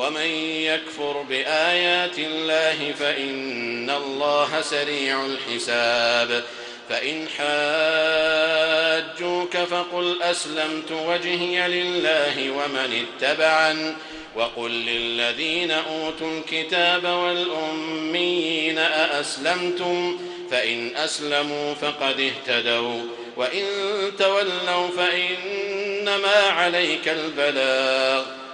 ومن يكفر بآيات الله فإن الله سريع الحساب. فإن حاجوك فقل أسلمت وجهي لله ومن اتبعن. وقل للذين أوتوا الكتاب والأميين أأسلمتم؟ فإن أسلموا فقد اهتدوا. وإن تولوا فإنما عليك البلاغ.